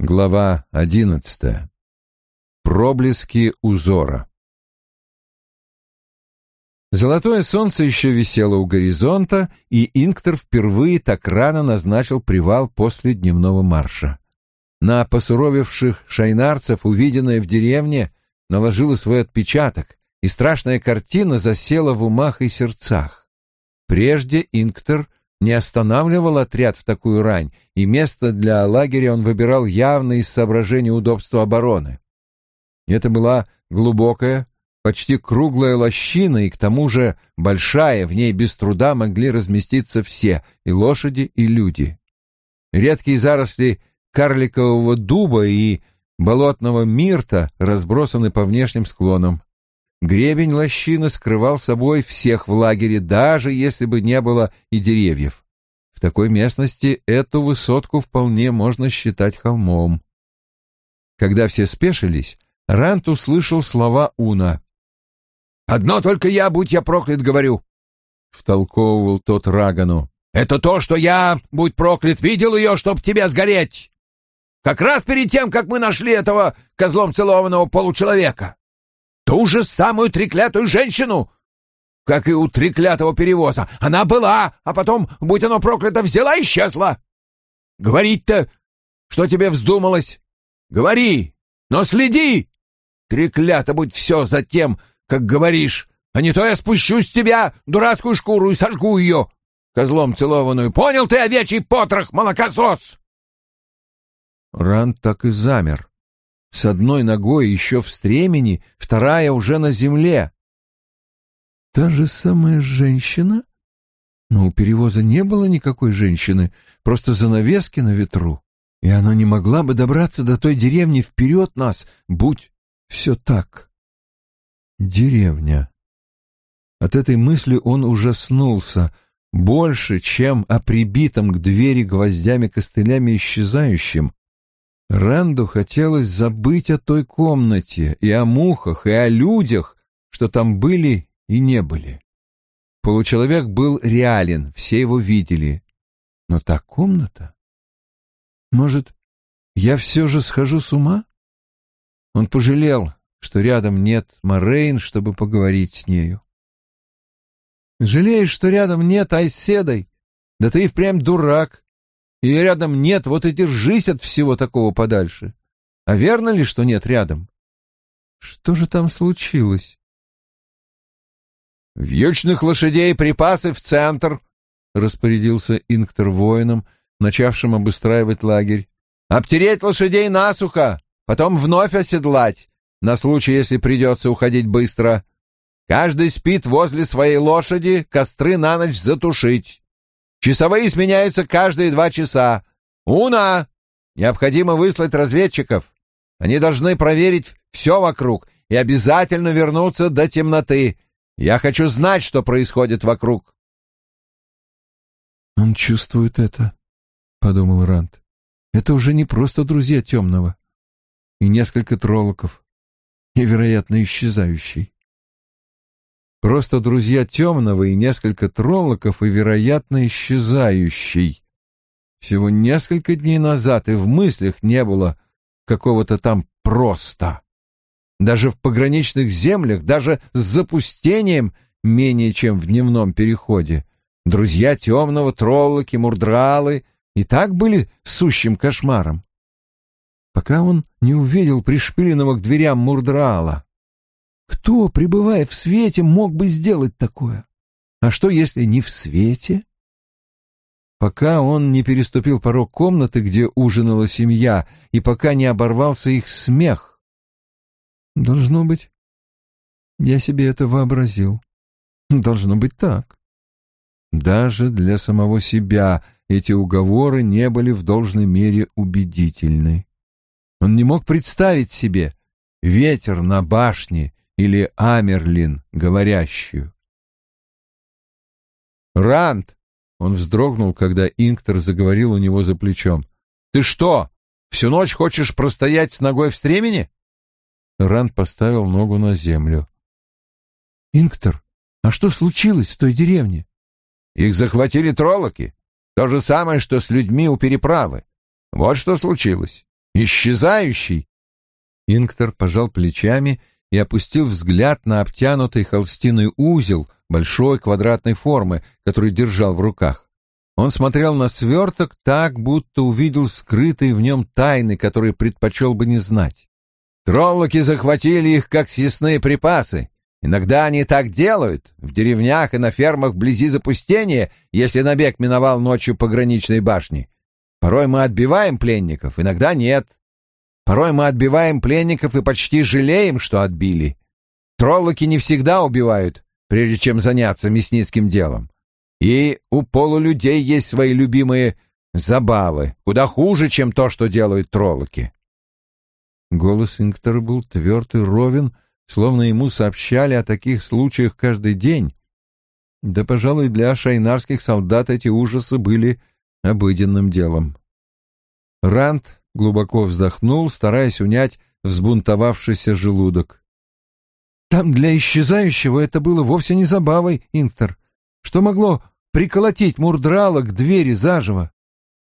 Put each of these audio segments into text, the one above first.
Глава одиннадцатая. Проблески узора. Золотое солнце еще висело у горизонта, и Инктор впервые так рано назначил привал после дневного марша. На посуровевших шайнарцев, увиденное в деревне, наложило свой отпечаток, и страшная картина засела в умах и сердцах. Прежде Инктор не останавливал отряд в такую рань, и место для лагеря он выбирал явно из соображений удобства обороны. Это была глубокая, почти круглая лощина, и к тому же большая, в ней без труда могли разместиться все, и лошади, и люди. Редкие заросли карликового дуба и болотного мирта разбросаны по внешним склонам. Гребень лощины скрывал собой всех в лагере, даже если бы не было и деревьев. В такой местности эту высотку вполне можно считать холмом. Когда все спешились, Рант услышал слова Уна. «Одно только я, будь я проклят, говорю!» — втолковывал тот Рагану. «Это то, что я, будь проклят, видел ее, чтоб тебя сгореть! Как раз перед тем, как мы нашли этого козлом целованного получеловека!» Ту же самую треклятую женщину, как и у треклятого перевоза. Она была, а потом, будь оно проклято, взяла и исчезла. Говорить-то, что тебе вздумалось? Говори, но следи. Треклято будь все за тем, как говоришь, а не то я спущу с тебя дурацкую шкуру и сожгу ее, козлом целованную. Понял ты, овечий потрох, молокосос? Ран так и замер. С одной ногой еще в стремени, вторая уже на земле. Та же самая женщина? Но у перевоза не было никакой женщины, просто занавески на ветру. И она не могла бы добраться до той деревни вперед нас, будь все так. Деревня. От этой мысли он ужаснулся больше, чем о прибитом к двери гвоздями-костылями исчезающем, Рэнду хотелось забыть о той комнате и о мухах, и о людях, что там были и не были. Получеловек был реален, все его видели. Но та комната... Может, я все же схожу с ума? Он пожалел, что рядом нет Морейн, чтобы поговорить с нею. Жалеешь, что рядом нет Айседой? Да ты и впрямь дурак. Ее рядом нет, вот и держись от всего такого подальше. А верно ли, что нет рядом? Что же там случилось? «Вьючных лошадей припасы в центр!» — распорядился Инктор воином, начавшим обустраивать лагерь. «Обтереть лошадей насухо, потом вновь оседлать, на случай, если придется уходить быстро. Каждый спит возле своей лошади, костры на ночь затушить. Часовые сменяются каждые два часа. Уна! Необходимо выслать разведчиков. Они должны проверить все вокруг и обязательно вернуться до темноты. Я хочу знать, что происходит вокруг. Он чувствует это, — подумал Рант. Это уже не просто друзья темного. И несколько троллоков. И, вероятно, исчезающий. Просто друзья темного и несколько троллоков и, вероятно, исчезающий. Всего несколько дней назад и в мыслях не было какого-то там просто. Даже в пограничных землях, даже с запустением менее чем в дневном переходе. Друзья темного, троллоки, мурдралы и так были сущим кошмаром. Пока он не увидел пришпиленного к дверям мурдрала. Кто, пребывая в свете, мог бы сделать такое? А что, если не в свете? Пока он не переступил порог комнаты, где ужинала семья, и пока не оборвался их смех. Должно быть, я себе это вообразил. Должно быть так. Даже для самого себя эти уговоры не были в должной мере убедительны. Он не мог представить себе ветер на башне или Амерлин, говорящую. «Ранд!» — он вздрогнул, когда Инктор заговорил у него за плечом. «Ты что, всю ночь хочешь простоять с ногой в стремени?» Ранд поставил ногу на землю. «Инктор, а что случилось в той деревне?» «Их захватили троллоки. То же самое, что с людьми у переправы. Вот что случилось. Исчезающий? Инктор пожал плечами и опустил взгляд на обтянутый холстиной узел большой квадратной формы, который держал в руках. Он смотрел на сверток так, будто увидел скрытые в нем тайны, которые предпочел бы не знать. Троллоки захватили их, как съестные припасы. Иногда они так делают, в деревнях и на фермах вблизи запустения, если набег миновал ночью пограничной башни. Порой мы отбиваем пленников, иногда нет. Порой мы отбиваем пленников и почти жалеем, что отбили. Троллоки не всегда убивают, прежде чем заняться мясницким делом. И у полулюдей есть свои любимые забавы, куда хуже, чем то, что делают троллоки. Голос Инктора был тверд и ровен, словно ему сообщали о таких случаях каждый день. Да, пожалуй, для шайнарских солдат эти ужасы были обыденным делом. Ранд глубоко вздохнул, стараясь унять взбунтовавшийся желудок. «Там для исчезающего это было вовсе не забавой, Инктор. Что могло приколотить Мурдрала к двери заживо?»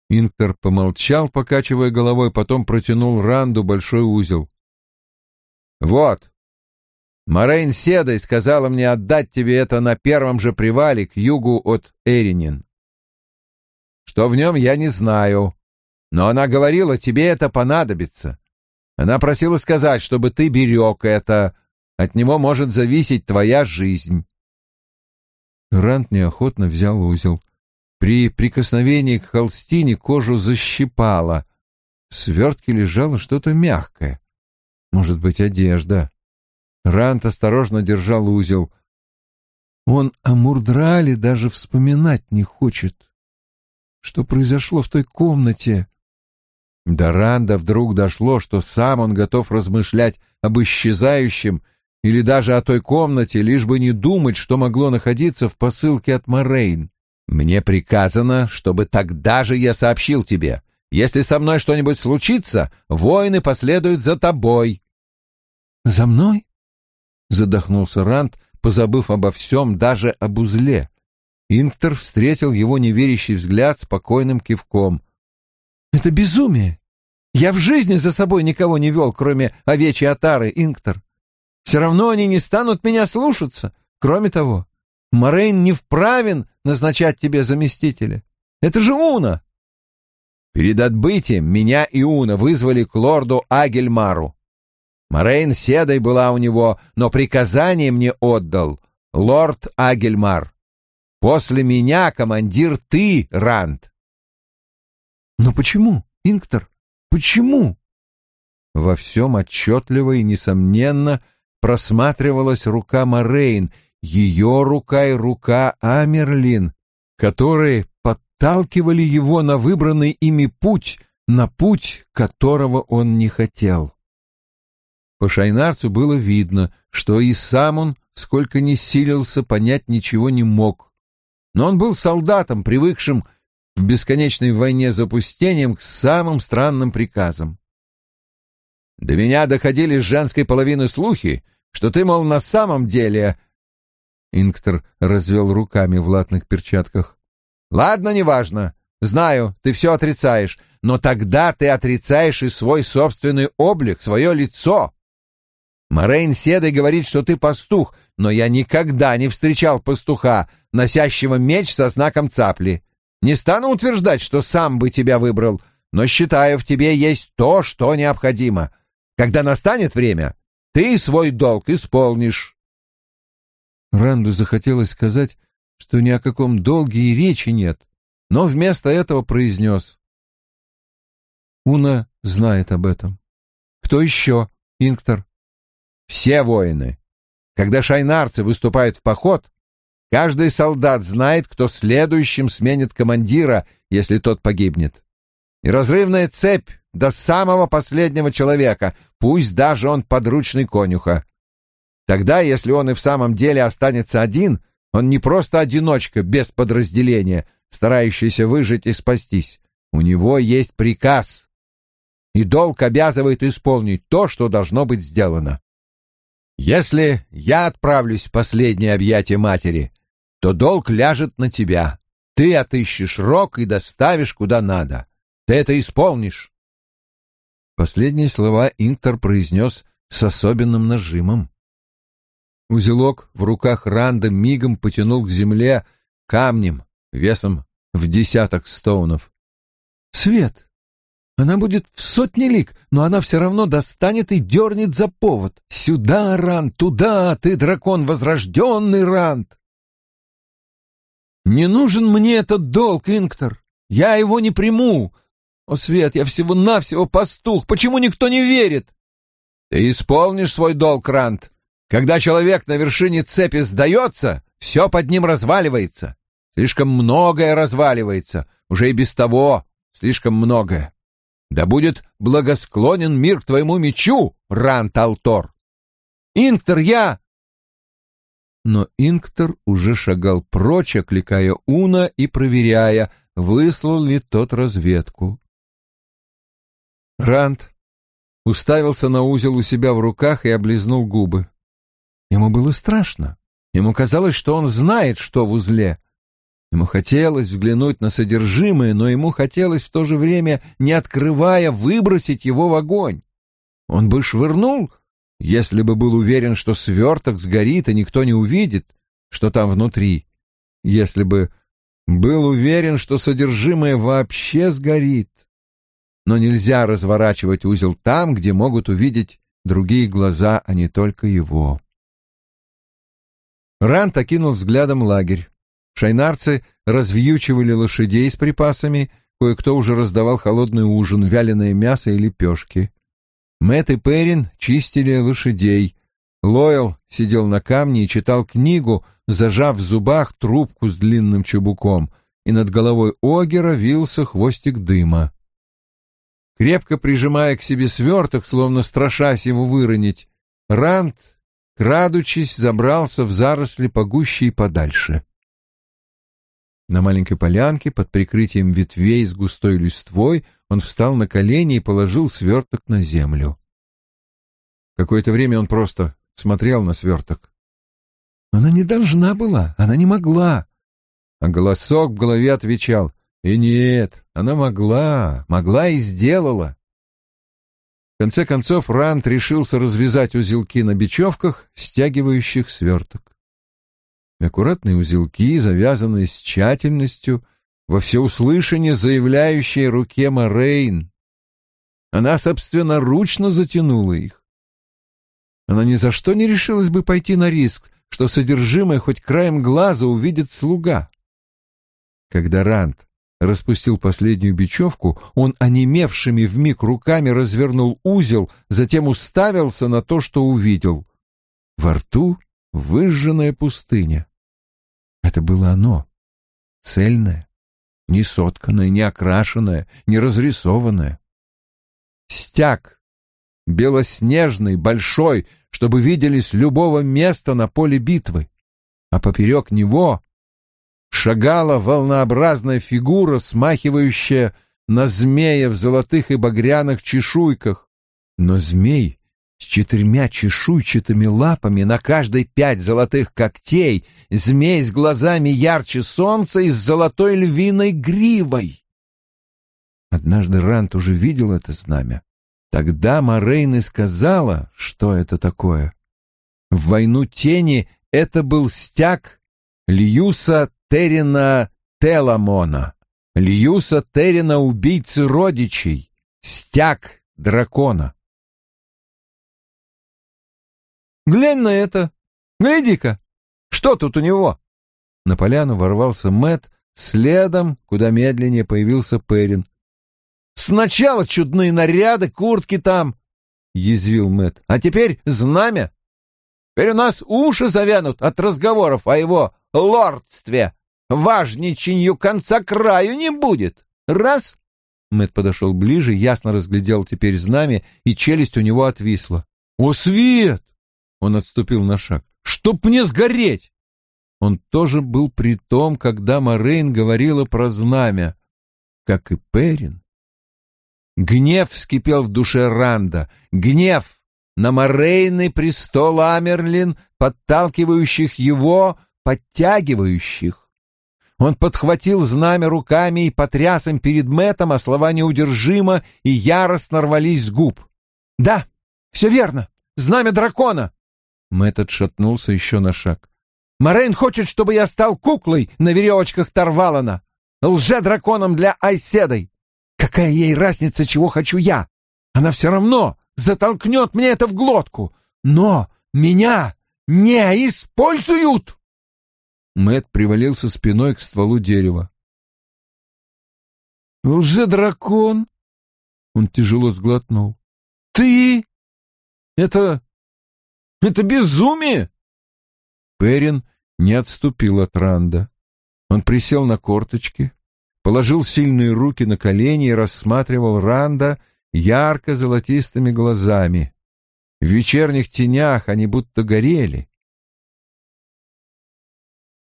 Инктор помолчал, покачивая головой, потом протянул Ранду большой узел. «Вот. Морейн Седой сказала мне отдать тебе это на первом же привале к югу от Эринин. Что в нем, я не знаю, но она говорила, тебе это понадобится. Она просила сказать, чтобы ты берег это. От него может зависеть твоя жизнь. Рант неохотно взял узел. При прикосновении к холстине кожу защипало. В свертке лежало что-то мягкое. Может быть, одежда. Рант осторожно держал узел. Он о Мурдрале даже вспоминать не хочет. Что произошло в той комнате? До Ранда вдруг дошло, что сам он готов размышлять об исчезающем или даже о той комнате, лишь бы не думать, что могло находиться в посылке от Морейн. «Мне приказано, чтобы тогда же я сообщил тебе. Если со мной что-нибудь случится, воины последуют за тобой». «За мной?» — задохнулся Ранд, позабыв обо всем, даже об узле. Инктор встретил его неверящий взгляд спокойным кивком. Это безумие. Я в жизни за собой никого не вел, кроме овечьей отары, Инктор. Все равно они не станут меня слушаться. Кроме того, Морейн не вправен назначать тебе заместителя. Это же Уна. Перед отбытием меня и Уна вызвали к лорду Агельмару. Морейн седой была у него, но приказание мне отдал лорд Агельмар. После меня командир ты, Ранд. Но почему, Инктор? Почему? Во всем отчетливо и несомненно просматривалась рука Морейн, ее рука и рука Амерлин, которые подталкивали его на выбранный ими путь, на путь, которого он не хотел. По Шайнарцу было видно, что и сам он, сколько ни силился, понять ничего не мог. Но он был солдатом, привыкшим в бесконечной войне запустением к самым странным приказам. До меня доходили с женской половины слухи, что ты, мол, на самом деле...» Инктор развел руками в латных перчатках. «Ладно, неважно. Знаю, ты все отрицаешь, но тогда ты отрицаешь и свой собственный облик, свое лицо. Морейн Седой говорит, что ты пастух, но я никогда не встречал пастуха, носящего меч со знаком цапли. Не стану утверждать, что сам бы тебя выбрал, но считаю, в тебе есть то, что необходимо. Когда настанет время, ты свой долг исполнишь. Ранду захотелось сказать, что ни о каком долге и речи нет, но вместо этого произнес. Уна знает об этом. Кто еще, Инктор? Все воины. Когда шайнарцы выступают в поход, Каждый солдат знает, кто следующим сменит командира, если тот погибнет. И разрывная цепь до самого последнего человека, пусть даже он подручный конюха. Тогда, если он и в самом деле останется один, он не просто одиночка без подразделения, старающийся выжить и спастись. У него есть приказ, и долг обязывает исполнить то, что должно быть сделано. Если я отправлюсь в последнее объятие матери, то долг ляжет на тебя. Ты отыщешь рог и доставишь куда надо. Ты это исполнишь. Последние слова Инктор произнес с особенным нажимом. Узелок в руках Ранда мигом потянул к земле камнем весом в десяток стоунов. «Свет! Она будет в сотни лик, но она все равно достанет и дернет за повод. Сюда, Ранд, туда, ты дракон возрожденный, Ранд!» «Не нужен мне этот долг, Инктор. Я его не приму. О, Свет, я всего-навсего пастух. Почему никто не верит?» «Ты исполнишь свой долг, Ранд. Когда человек на вершине цепи сдается, все под ним разваливается. Слишком многое разваливается, уже и без того слишком многое. Да будет благосклонен мир к твоему мечу, Рант Алтор. Инктор, я... Но Инктор уже шагал прочь, окликая Уна и проверяя, выслал ли тот разведку. Рант уставился на узел у себя в руках и облизнул губы. Ему было страшно. Ему казалось, что он знает, что в узле. Ему хотелось взглянуть на содержимое, но ему хотелось в то же время, не открывая, выбросить его в огонь. Он бы швырнул, если бы был уверен, что сверток сгорит, и никто не увидит, что там внутри. Если бы был уверен, что содержимое вообще сгорит. Но нельзя разворачивать узел там, где могут увидеть другие глаза, а не только его. Рант окинул взглядом лагерь. Шайнарцы развьючивали лошадей с припасами, кое-кто уже раздавал холодный ужин, вяленое мясо и лепешки. Мэтт и Перин чистили лошадей. Лойл сидел на камне и читал книгу, зажав в зубах трубку с длинным чубуком, и над головой Огера вился хвостик дыма. Крепко прижимая к себе сверток, словно страшась его выронить, Рант, крадучись, забрался в заросли погуще и подальше. На маленькой полянке под прикрытием ветвей с густой листвой он встал на колени и положил сверток на землю. Какое-то время он просто смотрел на сверток. Она не должна была, она не могла. А голосок в голове отвечал, и нет, она могла, могла и сделала. В конце концов Рант решился развязать узелки на бечевках, стягивающих сверток аккуратные узелки, завязанные с тщательностью, во всеуслышание заявляющие руке Морейн. Она собственноручно затянула их. Она ни за что не решилась бы пойти на риск, что содержимое хоть краем глаза увидит слуга. Когда Рант распустил последнюю бечевку, он онемевшими вмиг руками развернул узел, затем уставился на то, что увидел. Во рту выжженная пустыня. Это было оно, цельное, не сотканное, не окрашенное, не разрисованное. Стяг, белоснежный, большой, чтобы видели с любого места на поле битвы, а поперек него шагала волнообразная фигура, смахивающая на змея в золотых и багряных чешуйках. Но змей с четырьмя чешуйчатыми лапами, на каждой пять золотых когтей, змей с глазами ярче солнца и с золотой львиной гривой. Однажды Рант уже видел это знамя. Тогда Морейн и сказала, что это такое. В войну тени это был стяг Льюса Террина Теламона, Льюса Террина убийцы родичей, стяг дракона. Глянь на это! Гляди-ка! Что тут у него?» На поляну ворвался Мэт, следом, куда медленнее появился Перин. «Сначала чудные наряды, куртки там!» — язвил Мэт. «А теперь знамя! Теперь у нас уши завянут от разговоров о его лордстве! Важниченью конца краю не будет! Раз!» Мэт подошел ближе, ясно разглядел теперь знамя, и челюсть у него отвисла. «О, свет! Он отступил на шаг. «Чтоб мне сгореть!» Он тоже был при том, когда Морейн говорила про знамя, как и Перин. Гнев вскипел в душе Ранда. Гнев на Морейны престола Амерлин, подталкивающих его, подтягивающих. Он подхватил знамя руками и потряс им перед Мэтом, а слова неудержимо и яростно рвались с губ. «Да, все верно! Знамя дракона!» Мэтт отшатнулся еще на шаг. «Морейн хочет, чтобы я стал куклой на веревочках Тарвалана, лже-драконом для Айседой. Какая ей разница, чего хочу я? Она все равно затолкнет мне это в глотку. Но меня не используют!» Мэт привалился спиной к стволу дерева. «Лже-дракон!» Он тяжело сглотнул. «Ты? Это... это безумие!» Перин не отступил от Ранда. Он присел на корточки, положил сильные руки на колени и рассматривал Ранда ярко-золотистыми глазами. В вечерних тенях они будто горели.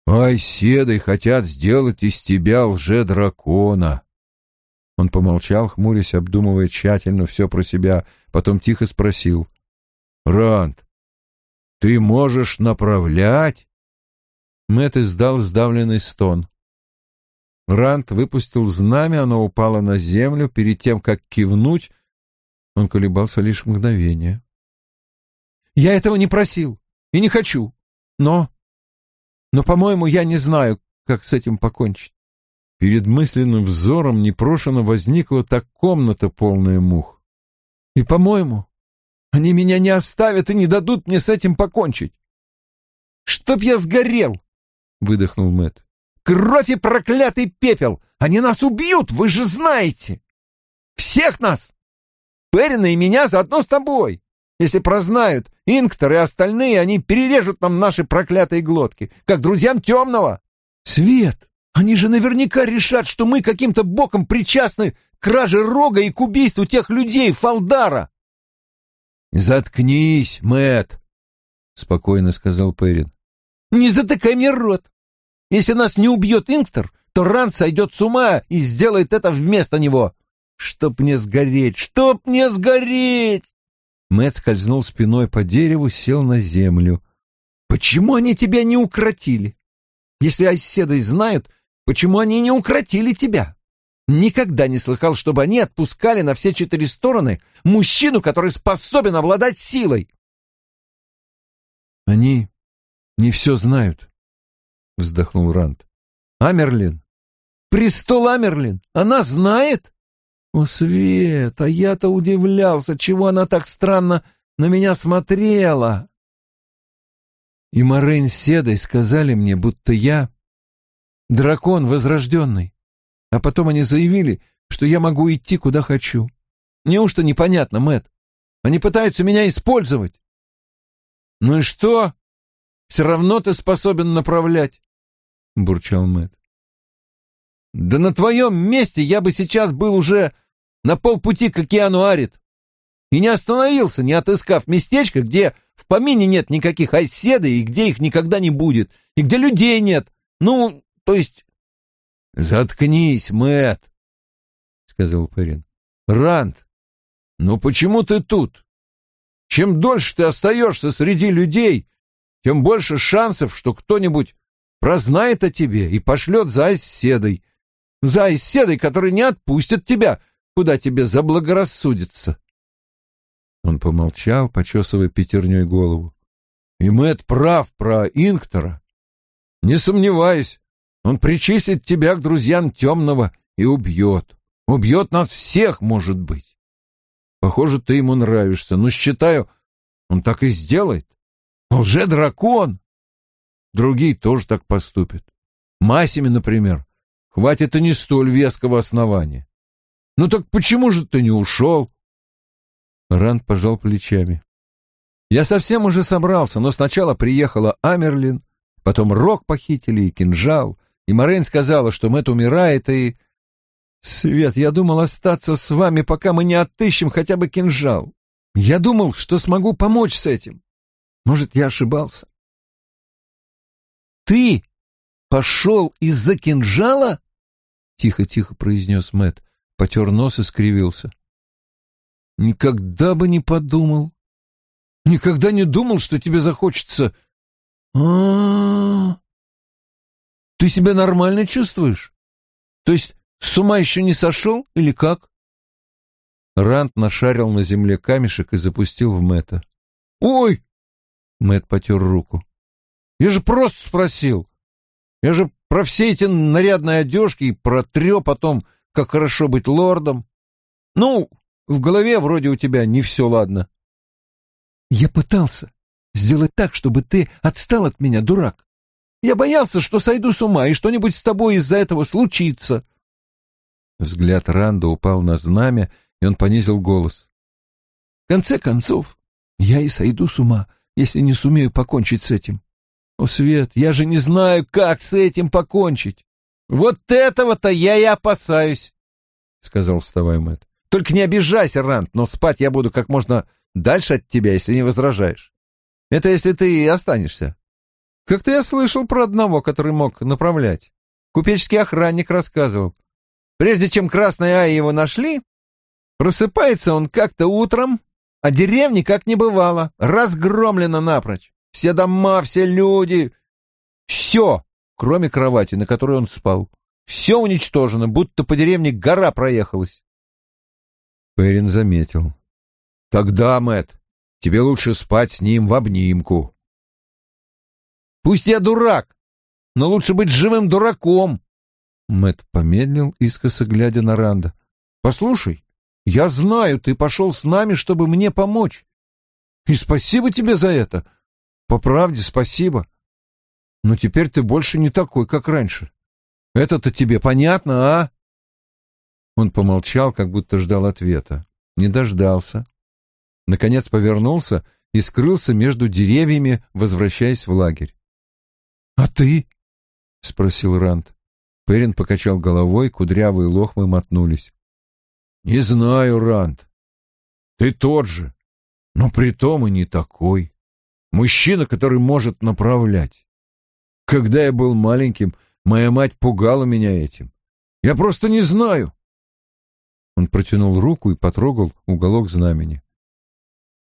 «Ай, седой хотят сделать из тебя лже-дракона!» Он помолчал, хмурясь, обдумывая тщательно все про себя, потом тихо спросил. «Ранд, ты можешь направлять?» Мэтт издал сдавленный стон. Ранд выпустил знамя, оно упало на землю. Перед тем, как кивнуть, он колебался лишь мгновение. «Я этого не просил и не хочу, но но, по-моему, я не знаю, как с этим покончить. Перед мысленным взором непрошено возникла та комната, полная мух. И, по-моему, они меня не оставят и не дадут мне с этим покончить. «Чтоб я сгорел!» — выдохнул Мэт. «Кровь и проклятый пепел! Они нас убьют, вы же знаете! Всех нас! Перина и меня заодно с тобой! Если прознают, Инктор и остальные, они перережут нам наши проклятые глотки, как друзьям темного. Свет! Они же наверняка решат, что мы каким-то боком причастны к краже рога и к убийству тех людей Фалдара. Заткнись, Мэт, спокойно сказал Перин. Не затыкай мне рот. Если нас не убьет Инктор, то Ран сойдет с ума и сделает это вместо него. Чтоб мне сгореть, чтоб мне сгореть! Мэт скользнул спиной по дереву, сел на землю. «Почему они тебя не укротили? Если оседой знают, почему они не укротили тебя? Никогда не слыхал, чтобы они отпускали на все четыре стороны мужчину, который способен обладать силой». «Они не все знают», — вздохнул Ранд. «Амерлин? Престол Амерлин? Она знает?» О, Свет, а я-то удивлялся, чего она так странно на меня смотрела. И Морейн с Седой сказали мне, будто я дракон возрожденный. А потом они заявили, что я могу идти, куда хочу. Неужто непонятно, Мэт? Они пытаются меня использовать. Ну и что? Все равно ты способен направлять, — бурчал Мэт. Да на твоем месте я бы сейчас был уже на полпути к океану Арит. И не остановился, не отыскав местечко, где в помине нет никаких оседой и где их никогда не будет, и где людей нет. Ну, то есть... — Заткнись, Мэт, сказал Перин. — Ранд, ну почему ты тут? Чем дольше ты остаешься среди людей, тем больше шансов, что кто-нибудь прознает о тебе и пошлет за оседой. За оседой, который не отпустит тебя, куда тебе заблагорассудится. Он помолчал, почесывая пятерней голову. И Мэтт прав про Инктора. Не сомневаюсь, он причислит тебя к друзьям темного и убьет. Убьет нас всех, может быть. Похоже, ты ему нравишься, но считаю, он так и сделает. Лже-дракон! Другие тоже так поступят. Масями, например, хватит и не столь веского основания. Ну так почему же ты не ушел? Ранд пожал плечами. Я совсем уже собрался, но сначала приехала Амерлин, потом Рок похитили и кинжал, и Морейн сказала, что Мэтт умирает, и... Свет, я думал остаться с вами, пока мы не отыщем хотя бы кинжал. Я думал, что смогу помочь с этим. Может, я ошибался. Ты пошел из-за кинжала? Тихо-тихо произнес Мэтт потер нос и скривился. Никогда бы не подумал. Никогда не думал, что тебе захочется... А, -а, -а, Ты себя нормально чувствуешь? То есть с ума еще не сошел или как?» Рант нашарил на земле камешек и запустил в Мэтта. «Ой!» — Мэтт потер руку. «Я же просто спросил. Я же про все эти нарядные одежки и про трё потом, как хорошо быть лордом. Ну, в голове вроде у тебя не все ладно». «Я пытался сделать так, чтобы ты отстал от меня, дурак. Я боялся, что сойду с ума, и что-нибудь с тобой из-за этого случится». Взгляд Ранда упал на знамя, и он понизил голос. «В конце концов, я и сойду с ума, если не сумею покончить с этим. О, Свет, я же не знаю, как с этим покончить. Вот этого-то я и опасаюсь, — сказал вставая Мэтт. Только не обижайся, Рант, но спать я буду как можно дальше от тебя, если не возражаешь. Это если ты и останешься. Как-то я слышал про одного, который мог направлять. Купеческий охранник рассказывал. Прежде чем красные Аи его нашли, просыпается он как-то утром, а деревни как не бывало, разгромлена напрочь. Все дома, все люди, все, кроме кровати, на которой он спал. Все уничтожено, будто по деревне гора проехалась. Перин заметил. Тогда, Мэт, тебе лучше спать с ним в обнимку. Пусть я дурак, но лучше быть живым дураком. Мэт помедлил, искоса глядя на Ранда. Послушай, я знаю, ты пошел с нами, чтобы мне помочь. И спасибо тебе за это. По правде, спасибо. Но теперь ты больше не такой, как раньше. Это-то тебе понятно, а? Он помолчал, как будто ждал ответа. Не дождался. Наконец повернулся и скрылся между деревьями, возвращаясь в лагерь. — А ты? — спросил Ранд. Перин покачал головой, кудрявые лохмы мотнулись. Не знаю, Ранд. Ты тот же, но при том и не такой. Мужчина, который может направлять. Когда я был маленьким, моя мать пугала меня этим. Я просто не знаю. Он протянул руку и потрогал уголок знамени.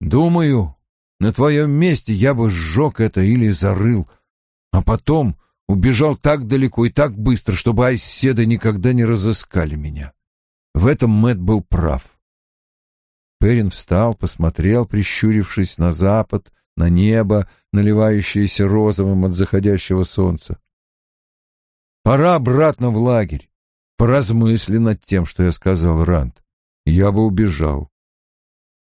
Думаю, на твоем месте я бы сжег это или зарыл, а потом убежал так далеко и так быстро, чтобы айседы никогда не разыскали меня. В этом Мэт был прав. Перин встал, посмотрел, прищурившись на запад, на небо, наливающееся розовым от заходящего солнца. «Пора обратно в лагерь. Поразмысли над тем, что я сказал, Ранд. Я бы убежал.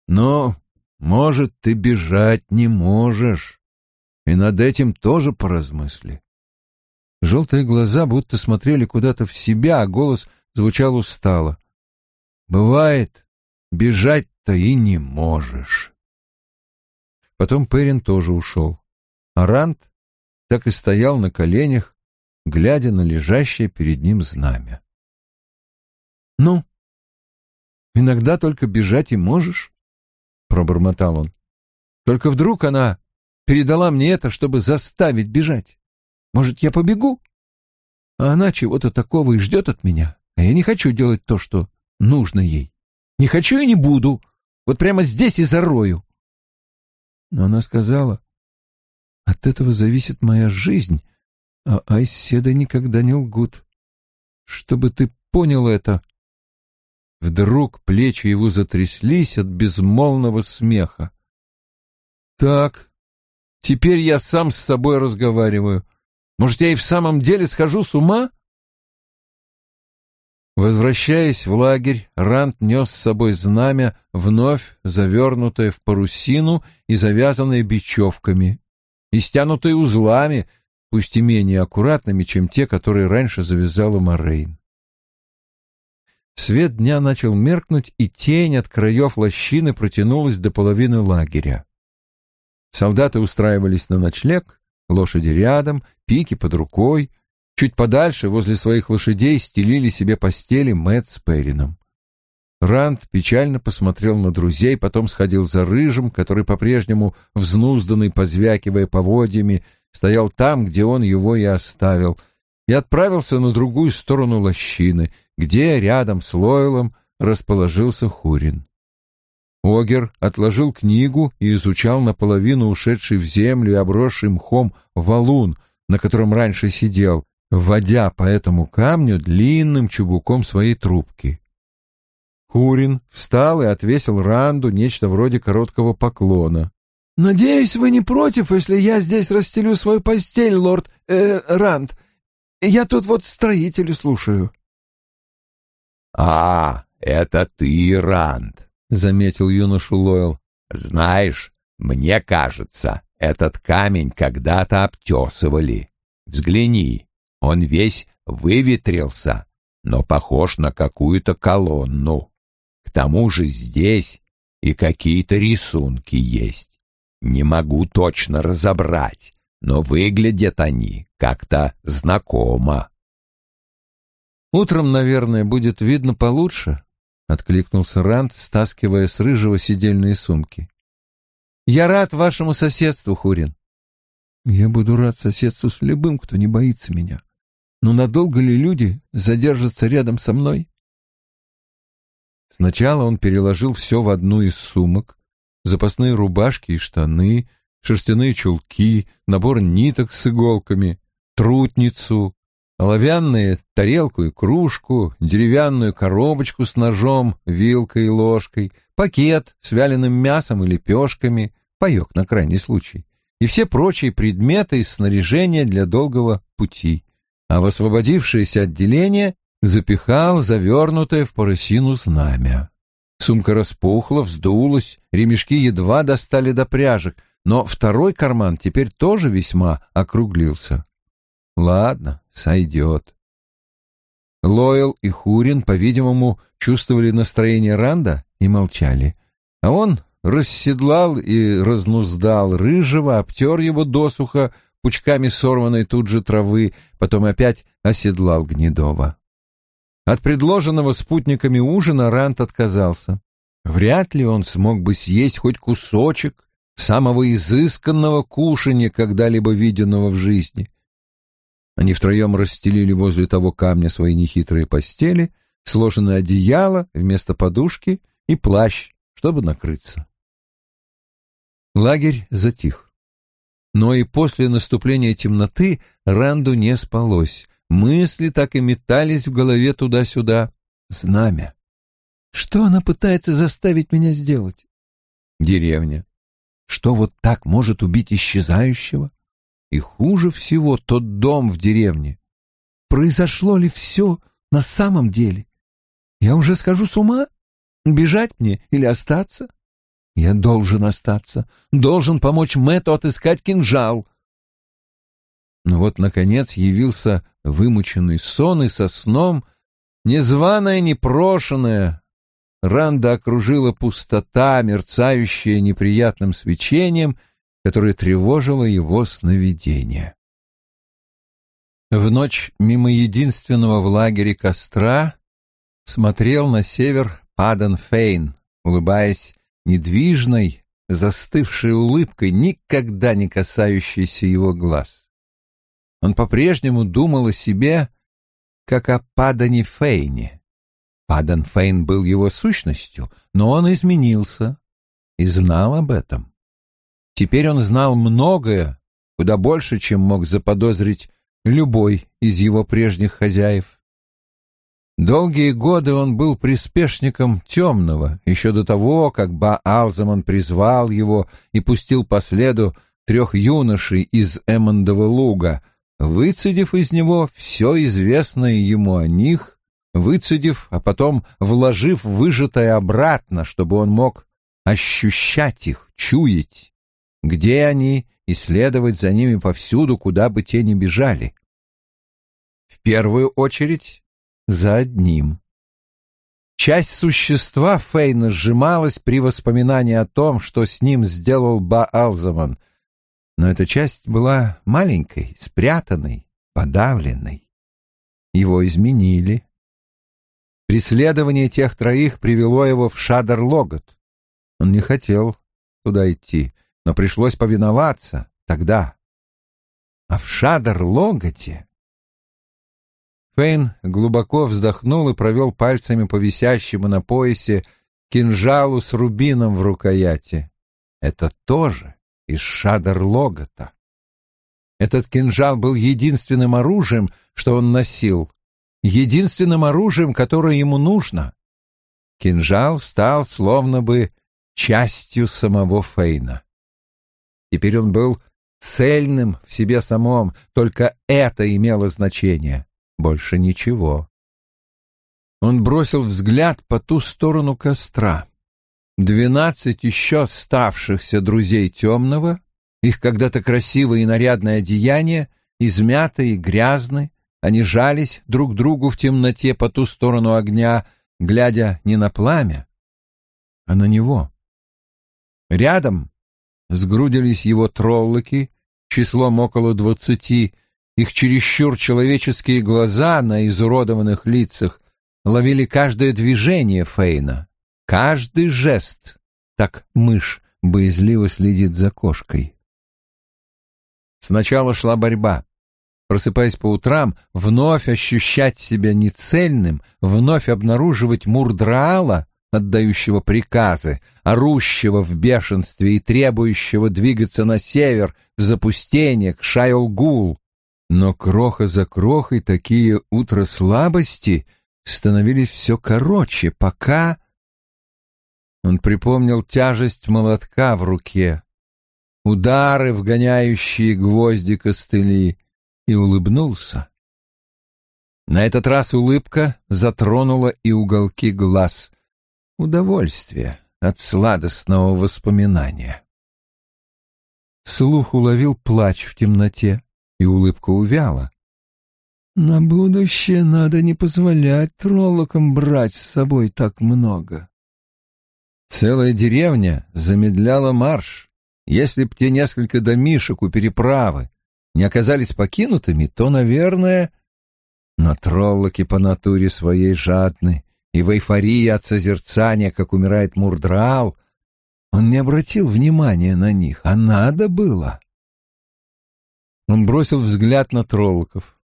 Но, может, ты бежать не можешь. И над этим тоже поразмысли». Желтые глаза будто смотрели куда-то в себя, а голос звучал устало. Бывает, бежать-то и не можешь. Потом Перин тоже ушел. А Рант так и стоял на коленях, глядя на лежащее перед ним знамя. «Ну, иногда только бежать и можешь», — пробормотал он. «Только вдруг она передала мне это, чтобы заставить бежать. Может, я побегу? А она чего-то такого и ждет от меня, а я не хочу делать то, что нужно ей. Не хочу и не буду. Вот прямо здесь и зарою. Но она сказала, от этого зависит моя жизнь, а Айседа никогда не лгут. Чтобы ты понял это. Вдруг плечи его затряслись от безмолвного смеха. Так, теперь я сам с собой разговариваю. Может, я и в самом деле схожу с ума? Возвращаясь в лагерь, Рант нес с собой знамя, вновь завернутое в парусину и завязанное бечевками, и стянутое узлами, пусть и менее аккуратными, чем те, которые раньше завязала Морейн. Свет дня начал меркнуть, и тень от краев лощины протянулась до половины лагеря. Солдаты устраивались на ночлег, лошади рядом, пики под рукой — Чуть подальше, возле своих лошадей, стелили себе постели Мэтт с Перином. Ранд печально посмотрел на друзей, потом сходил за рыжим, который по-прежнему, взнузданный, позвякивая поводьями, стоял там, где он его и оставил, и отправился на другую сторону лощины, где рядом с Лойлом расположился Хурин. Огер отложил книгу и изучал наполовину ушедший в землю и обросший мхом валун, на котором раньше сидел, вводя по этому камню длинным чубуком своей трубки. Хурин встал и отвесил Ранду нечто вроде короткого поклона. «Надеюсь, вы не против, если я здесь расстелю свою постель, лорд э, Ранд. Я тут вот строителю слушаю». «А, это ты, Ранд», — заметил юношу Лойл. «Знаешь, мне кажется, этот камень когда-то обтесывали. Взгляни, он весь выветрился, но похож на какую-то колонну. К тому же здесь и какие-то рисунки есть. Не могу точно разобрать, но выглядят они как-то знакомо. «Утром, наверное, будет видно получше», — откликнулся Ранд, стаскивая с рыжего сидельные сумки. «Я рад вашему соседству, Хурин». «Я буду рад соседству с любым, кто не боится меня. Но надолго ли люди задержатся рядом со мной?» Сначала он переложил все в одну из сумок, запасные рубашки и штаны, шерстяные чулки, набор ниток с иголками, трутницу, оловянные тарелку и кружку, деревянную коробочку с ножом, вилкой и ложкой, пакет с вяленым мясом и лепешками, паек на крайний случай, и все прочие предметы из снаряжения для долгого пути, а в освободившееся отделение запихал завернутое в парусину знамя. Сумка распухла, вздулась, ремешки едва достали до пряжек, но второй карман теперь тоже весьма округлился. Ладно, сойдет. Лойл и Хурин, по-видимому, чувствовали настроение Ранда и молчали, а он расседлал и разнуздал рыжего, обтер его досуха пучками сорванной тут же травы, потом опять оседлал Гнедова. От предложенного спутниками ужина Рант отказался. Вряд ли он смог бы съесть хоть кусочек самого изысканного кушанья, когда-либо виденного в жизни. Они втроем расстелили возле того камня свои нехитрые постели, сложенное одеяло вместо подушки и плащ, чтобы накрыться. Лагерь затих. Но и после наступления темноты Ранду не спалось. Мысли так и метались в голове туда-сюда. Знамя. Что она пытается заставить меня сделать? Деревня. Что вот так может убить исчезающего? И хуже всего тот дом в деревне. Произошло ли все на самом деле? Я уже схожу с ума? Бежать мне или остаться? Я должен остаться, должен помочь Мэтту отыскать кинжал. Но вот, наконец, явился вымученный сон, и со сном, незваная, непрошенная, Ранда окружила пустота, мерцающая неприятным свечением, которое тревожило его сновидение. В ночь мимо единственного в лагере костра смотрел на север Падан Фейн, улыбаясь недвижной, застывшей улыбкой, никогда не касающейся его глаз. Он по-прежнему думал о себе, как о Падане Фейне. Падан Фейн был его сущностью, но он изменился и знал об этом. Теперь он знал многое, куда больше, чем мог заподозрить любой из его прежних хозяев. Долгие годы он был приспешником темного, еще до того, как Ба-Алзаман призвал его и пустил по следу трех юношей из Эммондова луга — выцедив из него все известное ему о них, выцедив, а потом вложив выжатое обратно, чтобы он мог ощущать их, чуять, где они, и следовать за ними повсюду, куда бы те ни бежали. В первую очередь за одним. Часть существа Фейна сжималась при воспоминании о том, что с ним сделал Ба-Алзаман — но эта часть была маленькой, спрятанной, подавленной. Его изменили. Преследование тех троих привело его в Шадар-Логот. Он не хотел туда идти, но пришлось повиноваться тогда. А в Шадар-Логоте... Фейн глубоко вздохнул и провел пальцами по висящему на поясе кинжалу с рубином в рукояти. Это тоже из Шадар-Логота. Этот кинжал был единственным оружием, что он носил, единственным оружием, которое ему нужно. Кинжал стал словно бы частью самого Фейна. Теперь он был цельным в себе самом, только это имело значение, больше ничего. Он бросил взгляд по ту сторону костра. Двенадцать еще оставшихся друзей темного, их когда-то красивое и нарядное одеяние, измяты и грязны, они жались друг другу в темноте по ту сторону огня, глядя не на пламя, а на него. Рядом сгрудились его троллоки, числом около двадцати, их чересчур человеческие глаза на изуродованных лицах ловили каждое движение Фейна, каждый жест. Так мышь боязливо следит за кошкой. Сначала шла борьба. Просыпаясь по утрам, вновь ощущать себя нецельным, вновь обнаруживать Мурдраала, отдающего приказы, орущего в бешенстве и требующего двигаться на север, в запустение, к Шайолгул. Но кроха за крохой такие утро слабости становились все короче, пока... Он припомнил тяжесть молотка в руке, удары, вгоняющие гвозди костыли, и улыбнулся. На этот раз улыбка затронула и уголки глаз. Удовольствие от сладостного воспоминания. Слух уловил плач в темноте, и улыбка увяла. На будущее надо не позволять троллокам брать с собой так много. Целая деревня замедляла марш. Если б те несколько домишек у переправы не оказались покинутыми, то, наверное... Но троллоки по натуре своей жадны, и в эйфории от созерцания, как умирает Мурдраал, он не обратил внимания на них, а надо было. Он бросил взгляд на троллоков.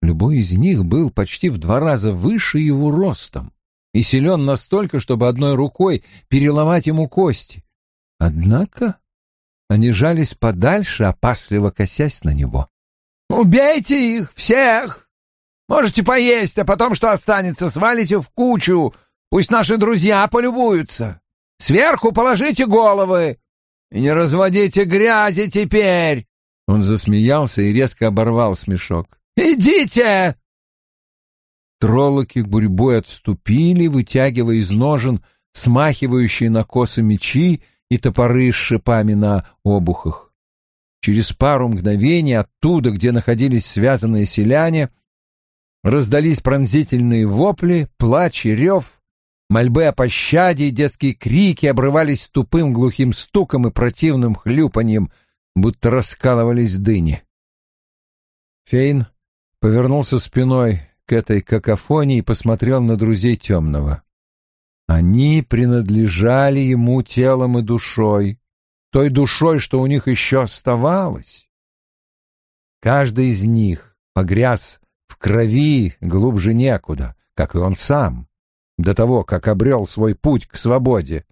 Любой из них был почти в два раза выше его ростом и силен настолько, чтобы одной рукой переломать ему кости. Однако они жались подальше, опасливо косясь на него. «Убейте их всех! Можете поесть, а потом, что останется, свалите в кучу. Пусть наши друзья полюбуются. Сверху положите головы и не разводите грязи теперь!» Он засмеялся и резко оборвал смешок. «Идите!» Троллоки гурьбой отступили, вытягивая из ножен смахивающие на косы мечи и топоры с шипами на обухах. Через пару мгновений оттуда, где находились связанные селяне, раздались пронзительные вопли, плач и рев, мольбы о пощаде и детские крики обрывались тупым глухим стуком и противным хлюпаньем, будто раскалывались дыни. Фейн повернулся спиной к этой какофонии и посмотрел на друзей темного. Они принадлежали ему телом и душой, той душой, что у них еще оставалось. Каждый из них погряз в крови глубже некуда, как и он сам, до того, как обрел свой путь к свободе.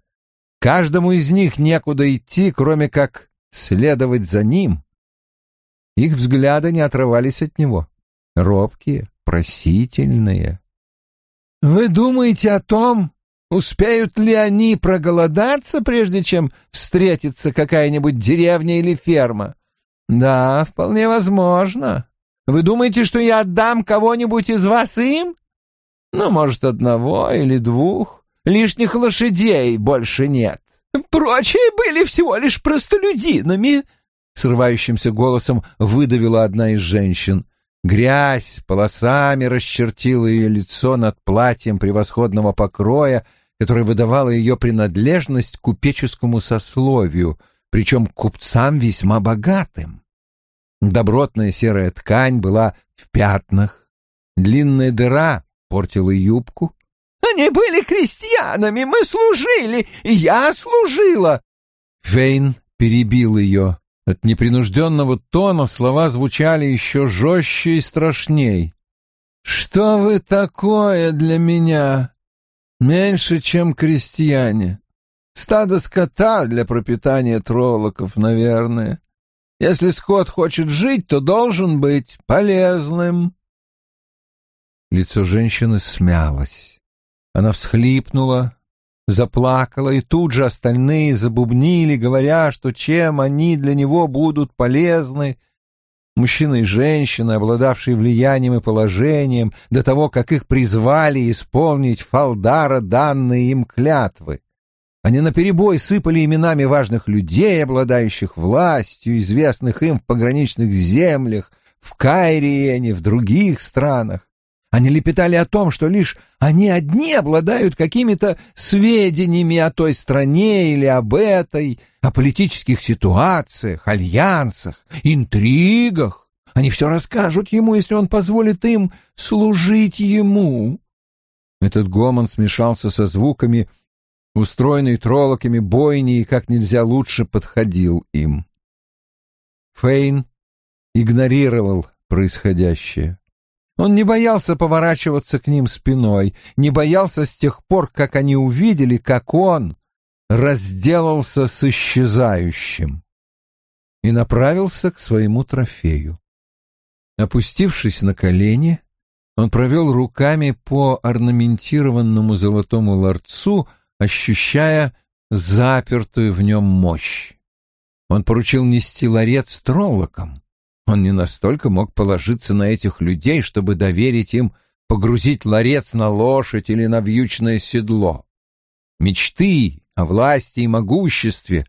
Каждому из них некуда идти, кроме как следовать за ним. Их взгляды не отрывались от него робкие, просительные. «Вы думаете о том, успеют ли они проголодаться, прежде чем встретится какая-нибудь деревня или ферма? Да, вполне возможно. Вы думаете, что я отдам кого-нибудь из вас им? Ну, может, одного или двух. Лишних лошадей больше нет. Прочие были всего лишь простолюдинами», — срывающимся голосом выдавила одна из женщин. Грязь полосами расчертила ее лицо над платьем превосходного покроя, которое выдавало ее принадлежность к купеческому сословию, причем к купцам весьма богатым. Добротная серая ткань была в пятнах, длинная дыра портила юбку. «Они были крестьянами, мы служили, и я служила!» Фейн перебил ее. От непринужденного тона слова звучали еще жестче и страшней. «Что вы такое для меня? Меньше, чем крестьяне. Стадо скота для пропитания троллоков, наверное. Если скот хочет жить, то должен быть полезным». Лицо женщины смялось. Она всхлипнула, заплакала, и тут же остальные забубнили, говоря, что чем они для него будут полезны. Мужчины и женщины, обладавшие влиянием и положением, до того, как их призвали исполнить фалдара данные им клятвы. Они наперебой сыпали именами важных людей, обладающих властью, известных им в пограничных землях, в Кайриене, в других странах. Они лепетали о том, что лишь они одни обладают какими-то сведениями о той стране или об этой, о политических ситуациях, альянсах, интригах. Они все расскажут ему, если он позволит им служить ему. Этот гомон смешался со звуками, устроенный троллоками бойни, и как нельзя лучше подходил им. Фейн игнорировал происходящее. Он не боялся поворачиваться к ним спиной, не боялся с тех пор, как они увидели, как он разделался с исчезающим и направился к своему трофею. Опустившись на колени, он провел руками по орнаментированному золотому ларцу, ощущая запертую в нем мощь. Он поручил нести ларец троллокам. Он не настолько мог положиться на этих людей, чтобы доверить им погрузить ларец на лошадь или на вьючное седло. Мечты о власти и могуществе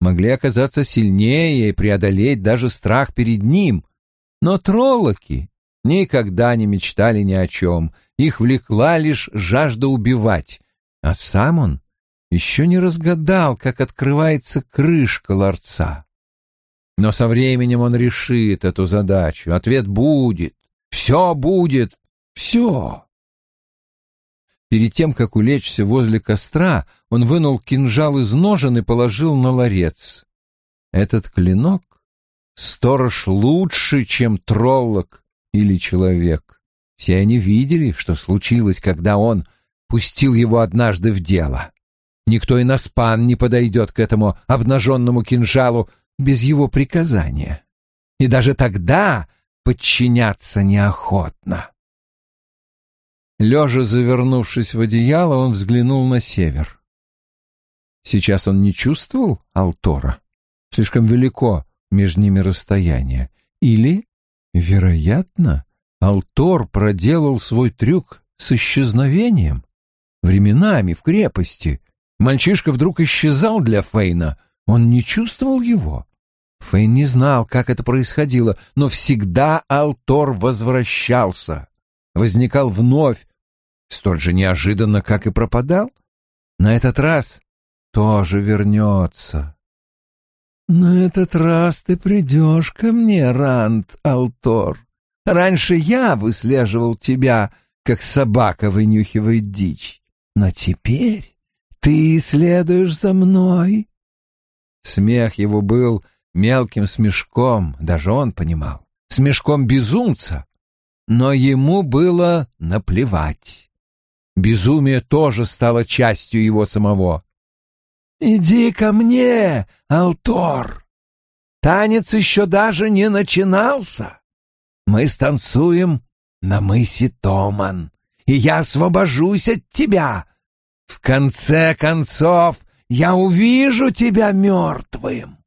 могли оказаться сильнее и преодолеть даже страх перед ним, но троллоки никогда не мечтали ни о чем, их влекла лишь жажда убивать, а сам он еще не разгадал, как открывается крышка ларца. Но со временем он решит эту задачу. Ответ будет. Все будет. Все. Перед тем, как улечься возле костра, он вынул кинжал из ножен и положил на ларец. Этот клинок — сторож лучше, чем троллок или человек. Все они видели, что случилось, когда он пустил его однажды в дело. Никто и на спан не подойдет к этому обнаженному кинжалу без его приказания. И даже тогда подчиняться неохотно. Лежа завернувшись в одеяло, он взглянул на север. Сейчас он не чувствовал Алтора. Слишком велико между ними расстояние. Или, вероятно, Алтор проделал свой трюк с исчезновением. Временами в крепости мальчишка вдруг исчезал для Фейна — он не чувствовал его. Фейн не знал, как это происходило, но всегда Алтор возвращался. Возникал вновь, столь же неожиданно, как и пропадал. На этот раз тоже вернется. «На этот раз ты придешь ко мне, Ранд, Алтор. Раньше я выслеживал тебя, как собака вынюхивает дичь, но теперь ты следуешь за мной». Смех его был мелким смешком, даже он понимал, смешком безумца, но ему было наплевать. Безумие тоже стало частью его самого. «Иди ко мне, Алтор! Танец еще даже не начинался. Мы станцуем на мысе Томан, и я освобожусь от тебя. В конце концов, я увижу тебя мертвым.